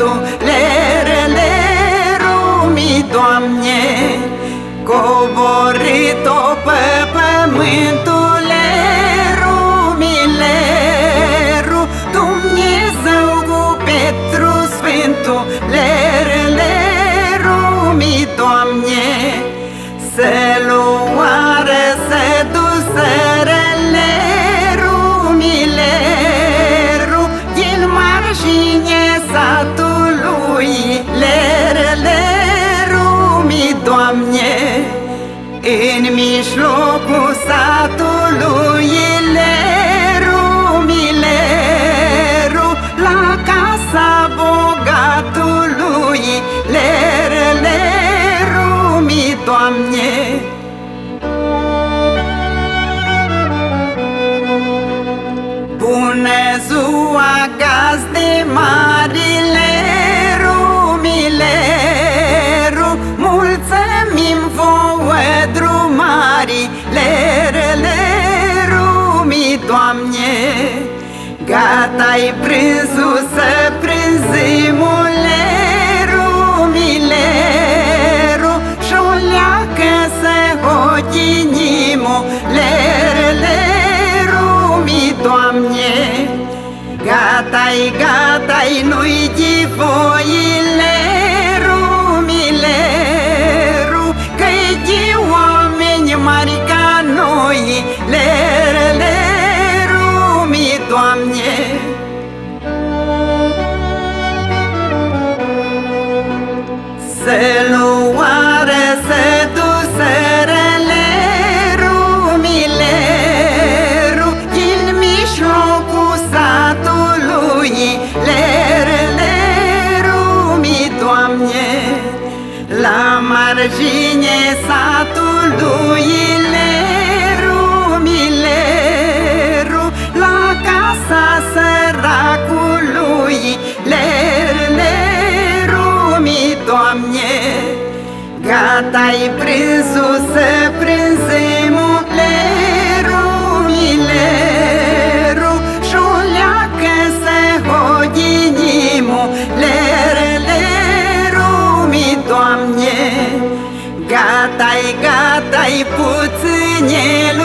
tu Lerele rumi Doamne Coborât-o pe pământul Doamne. Bună ziua, gazde marile Rumileru Mulțumim vouă drumari Lerele rumi, Doamne. Gata-i prânzul hodinimu Lerele rumi, Doamne. Gata-i, gata-i, nu-i divoile rumileru Că-i de oameni mari ca noi Lerele rumi, Doamne. Să luare, margine satului Lerumileru La casa săracului Lerele rumi, Doamne Gata-i prânzul să prânzimul gata-i puținelule